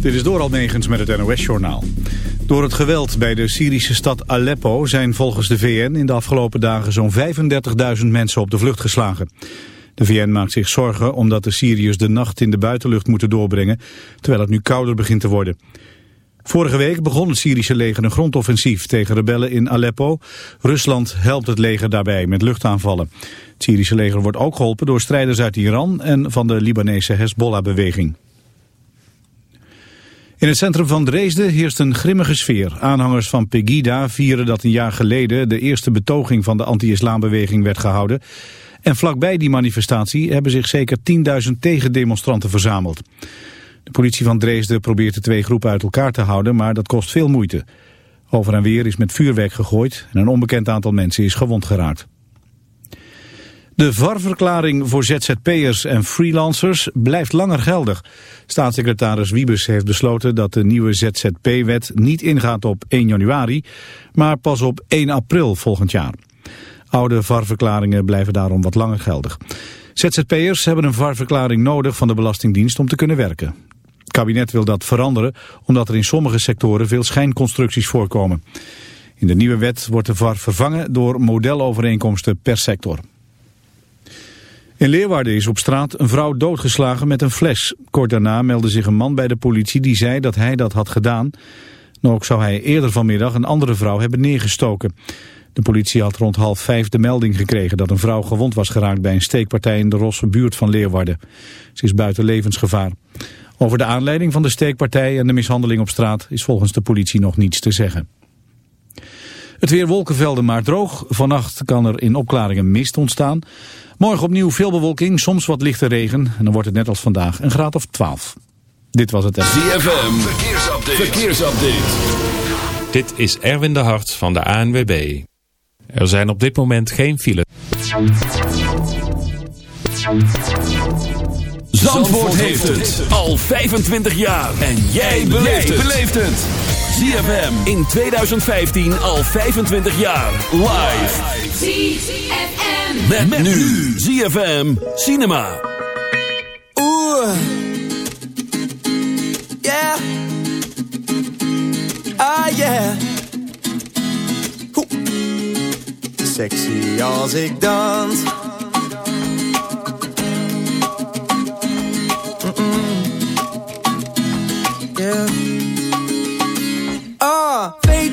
Dit is door Almegens met het NOS-journaal. Door het geweld bij de Syrische stad Aleppo zijn volgens de VN in de afgelopen dagen zo'n 35.000 mensen op de vlucht geslagen. De VN maakt zich zorgen omdat de Syriërs de nacht in de buitenlucht moeten doorbrengen, terwijl het nu kouder begint te worden. Vorige week begon het Syrische leger een grondoffensief tegen rebellen in Aleppo. Rusland helpt het leger daarbij met luchtaanvallen. Het Syrische leger wordt ook geholpen door strijders uit Iran en van de Libanese Hezbollah-beweging. In het centrum van Dresden heerst een grimmige sfeer. Aanhangers van Pegida vieren dat een jaar geleden de eerste betoging van de anti-islambeweging werd gehouden. En vlakbij die manifestatie hebben zich zeker 10.000 tegendemonstranten verzameld. De politie van Dresden probeert de twee groepen uit elkaar te houden, maar dat kost veel moeite. Over en weer is met vuurwerk gegooid en een onbekend aantal mensen is gewond geraakt. De VAR-verklaring voor ZZP'ers en freelancers blijft langer geldig. Staatssecretaris Wiebes heeft besloten dat de nieuwe ZZP-wet niet ingaat op 1 januari, maar pas op 1 april volgend jaar. Oude VAR-verklaringen blijven daarom wat langer geldig. ZZP'ers hebben een VAR-verklaring nodig van de Belastingdienst om te kunnen werken. Het kabinet wil dat veranderen omdat er in sommige sectoren veel schijnconstructies voorkomen. In de nieuwe wet wordt de VAR vervangen door modelovereenkomsten per sector. In Leeuwarden is op straat een vrouw doodgeslagen met een fles. Kort daarna meldde zich een man bij de politie die zei dat hij dat had gedaan. Ook zou hij eerder vanmiddag een andere vrouw hebben neergestoken. De politie had rond half vijf de melding gekregen dat een vrouw gewond was geraakt bij een steekpartij in de Rosse buurt van Leeuwarden. Ze is buiten levensgevaar. Over de aanleiding van de steekpartij en de mishandeling op straat is volgens de politie nog niets te zeggen. Het weer wolkenvelden maar droog. Vannacht kan er in opklaringen mist ontstaan. Morgen opnieuw veel bewolking, soms wat lichte regen. En dan wordt het net als vandaag een graad of 12. Dit was het. ZFM, verkeersupdate. verkeersupdate. Dit is Erwin de Hart van de ANWB. Er zijn op dit moment geen files. Zandvoort heeft het al 25 jaar. En jij beleeft het. ZFM in 2015 al 25 jaar. Live. ZFM. Met, met nu. ZFM Cinema. Oeh. Yeah. Ah yeah. Hoe. Sexy als ik dans. Yeah.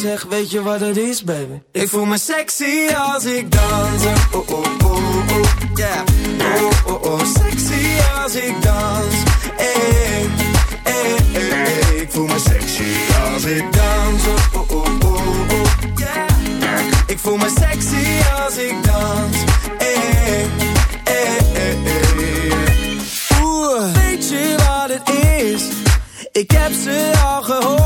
Zeg, weet je wat het is, baby? Ik voel me sexy als ik dans. Oh, oh, oh, oh, yeah. Oh, oh, oh, sexy als ik dans. Eh, eh, eh, eh. Ik voel me sexy als ik dans. Oh, oh, oh, oh, yeah. Ik voel me sexy als ik dans. Eh, eh, eh, eh. Oeh, weet je wat het is? Ik heb ze al gehoord.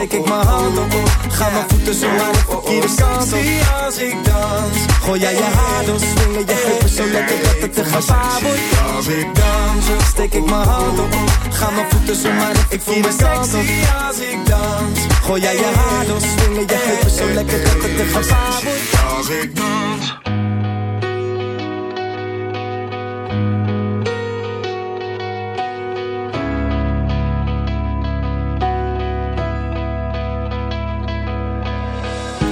Steek ik mijn hand op. Ga mijn voeten zo naar de verkeerde kant op. als ik dans. Gooi jij je haar door, swingen je heupen zo lekker dat het te gevaar wordt. Als ik dans, steek ik mijn hand op. Ga mijn voeten zo maar de verkeerde kant op. als ik dans. Gooi jij je haar door, swingen je heupen zo lekker dat het te gevaar wordt. Als ik dans.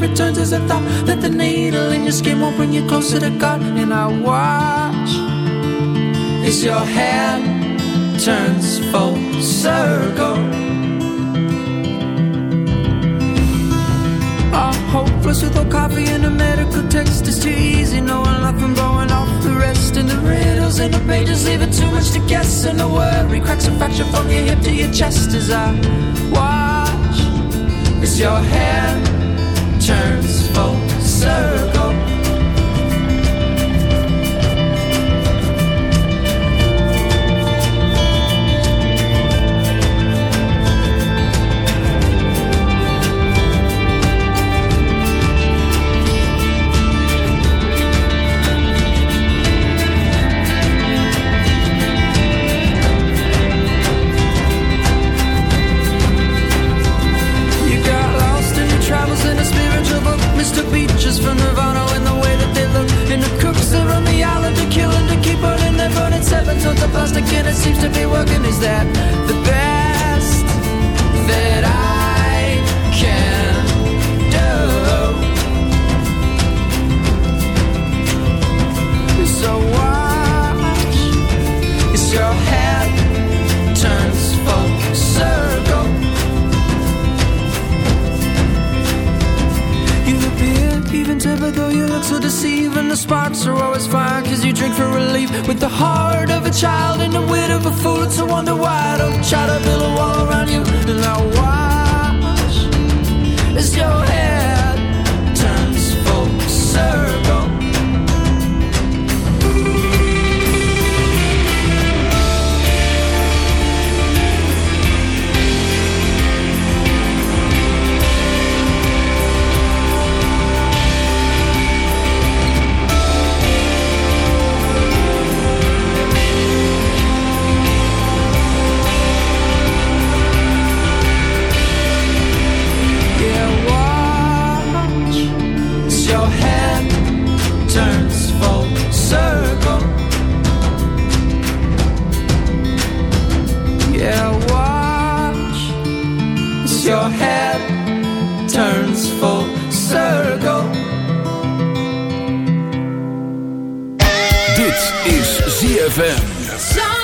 Returns as a thought that the needle in your skin won't bring you closer to God. And I watch as your hand turns full circle. I'm hopeless without coffee and a medical text. It's too easy knowing life I'm blowing off the rest. And the riddles in the pages leave it too much to guess. And the worry cracks a fracture from your hip to your chest as I watch as your hand turns full circle Dit is ZFM.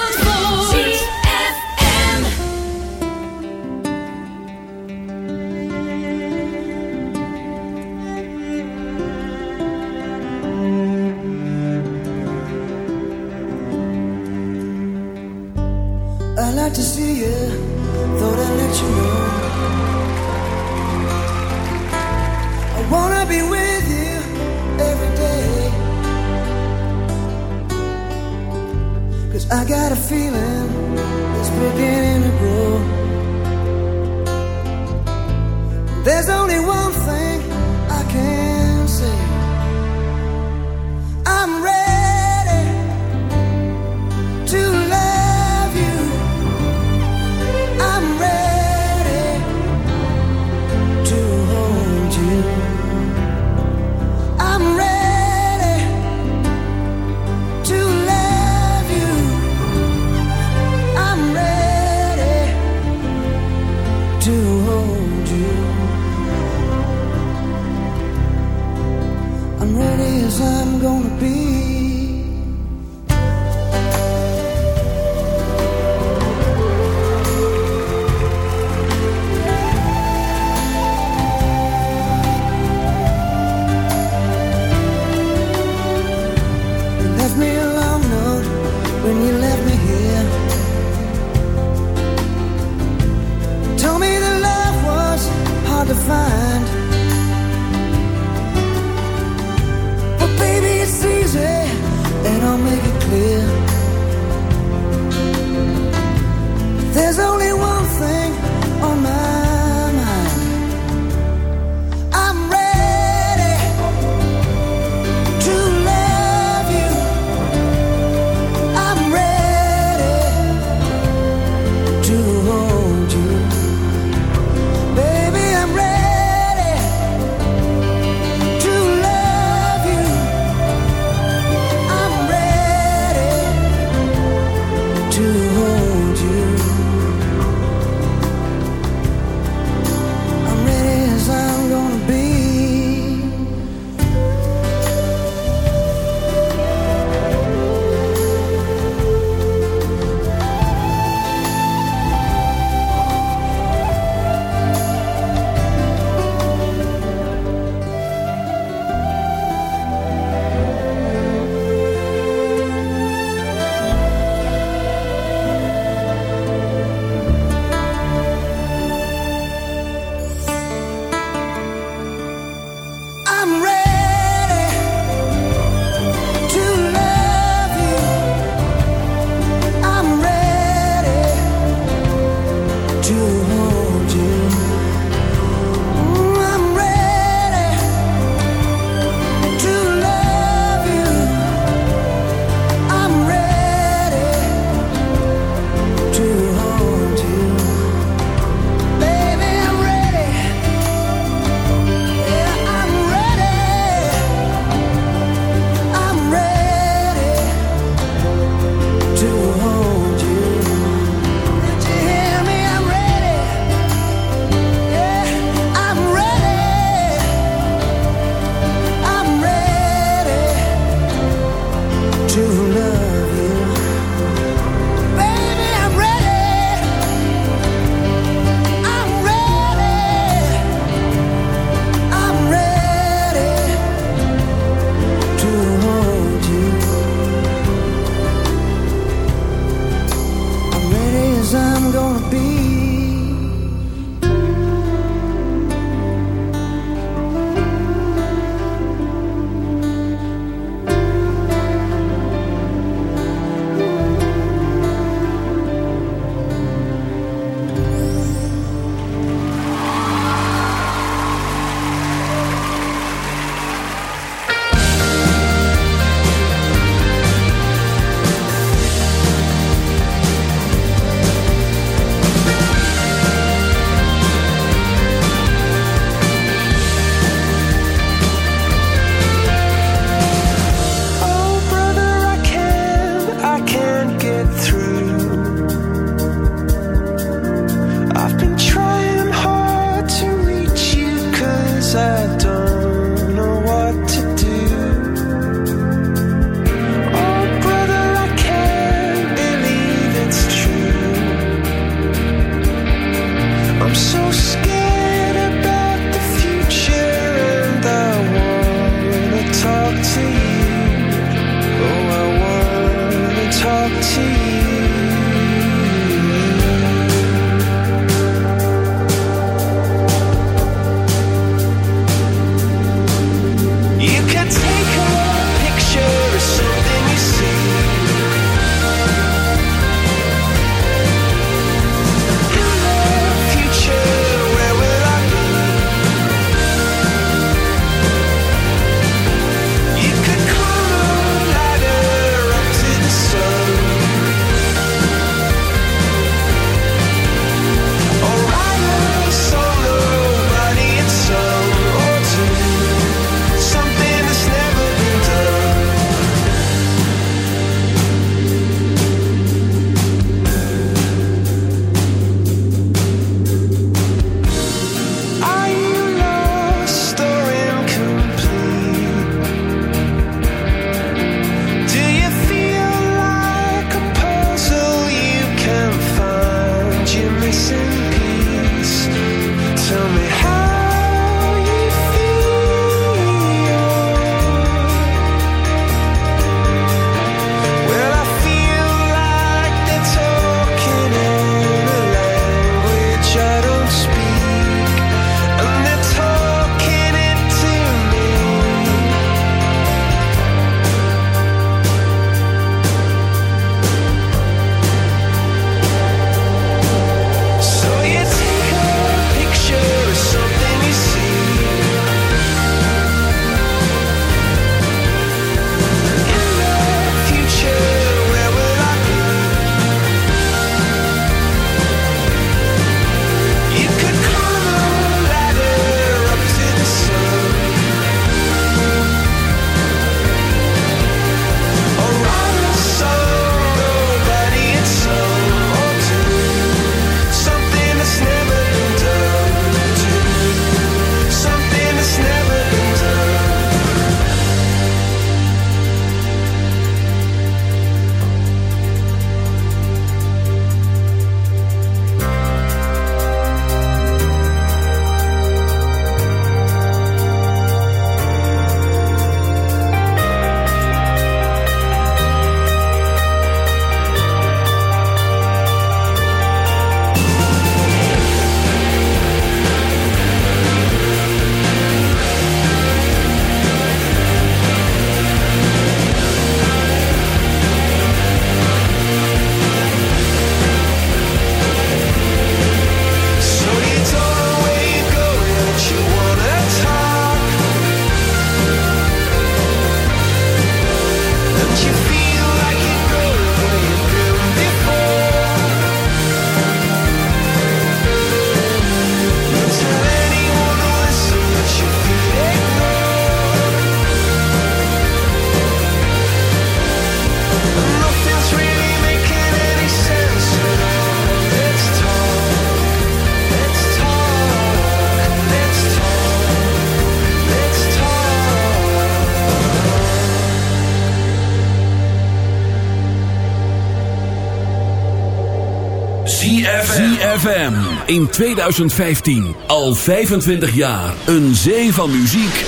in 2015. Al 25 jaar. Een zee van muziek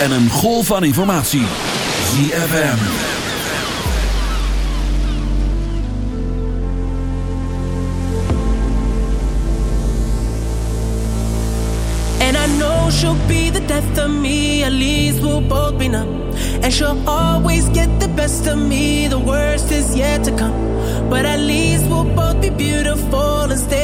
en een golf van informatie. ZFM. And I know she'll be the death of me. At least we'll both be numb. And she'll always get the best of me. The worst is yet to come. But at least we'll both be beautiful and stay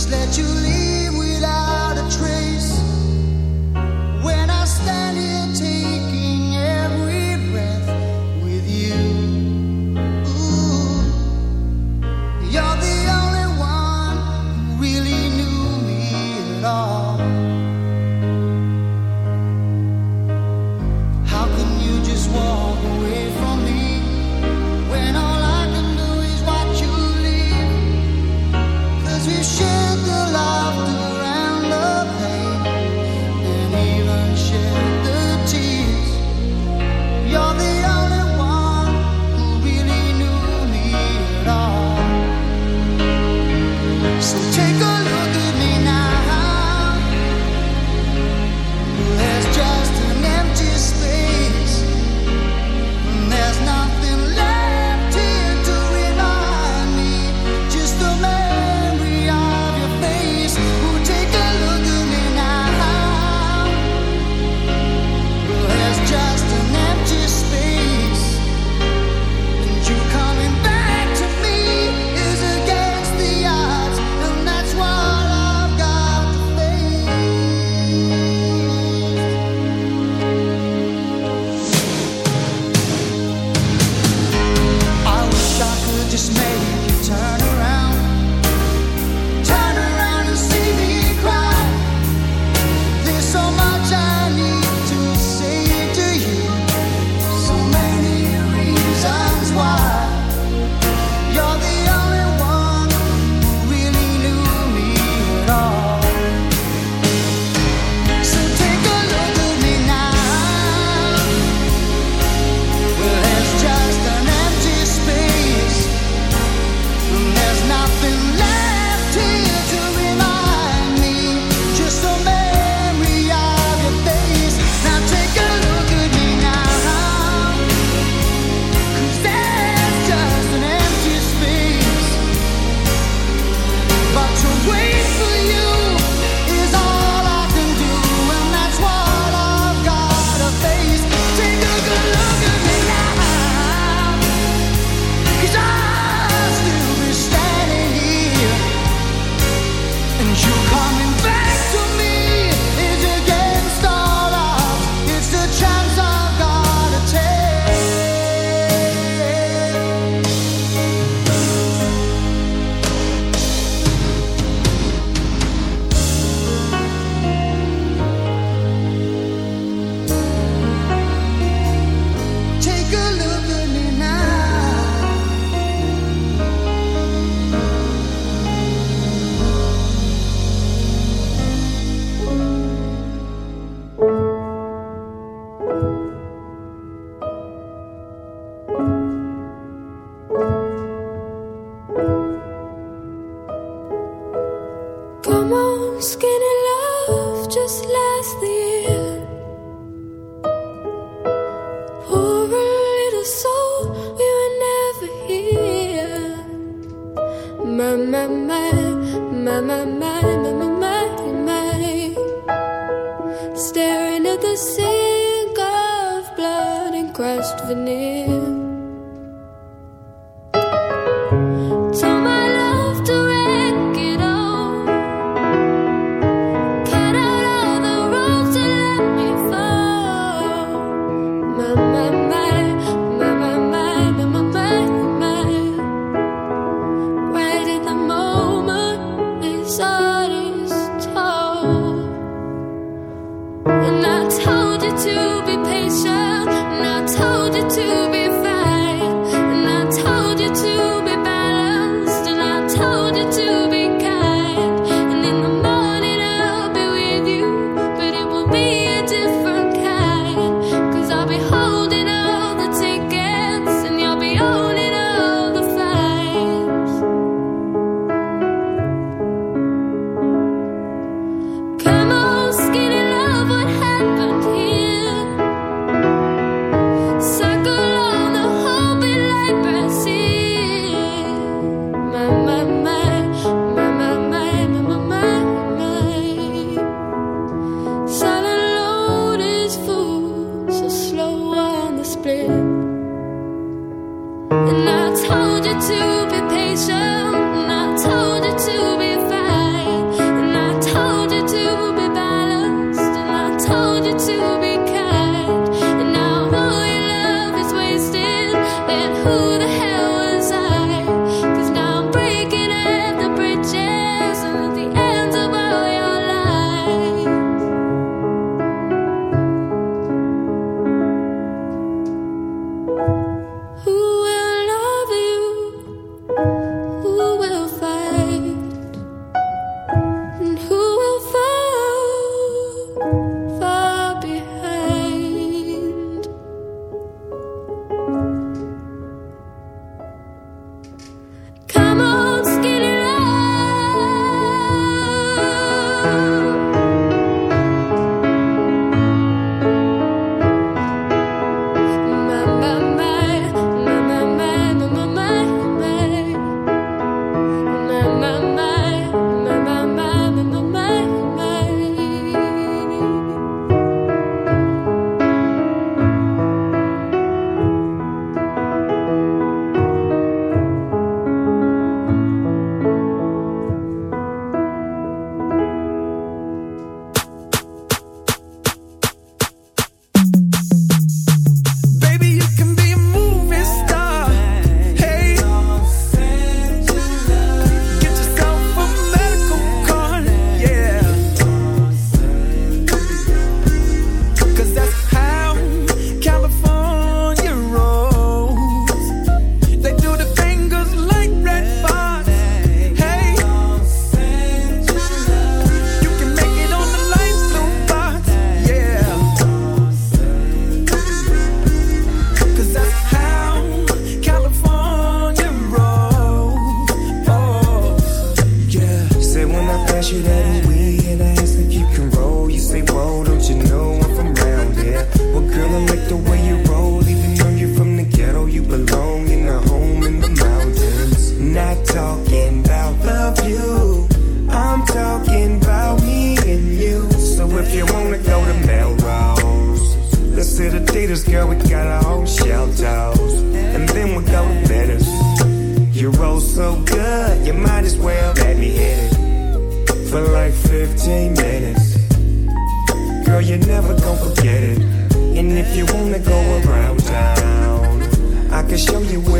Just let you you might as well let me hit it for like 15 minutes. Girl, you're never gonna forget it. And if you wanna go around town, I can show you where.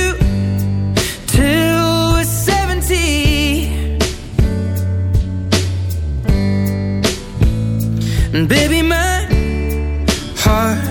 And baby, my heart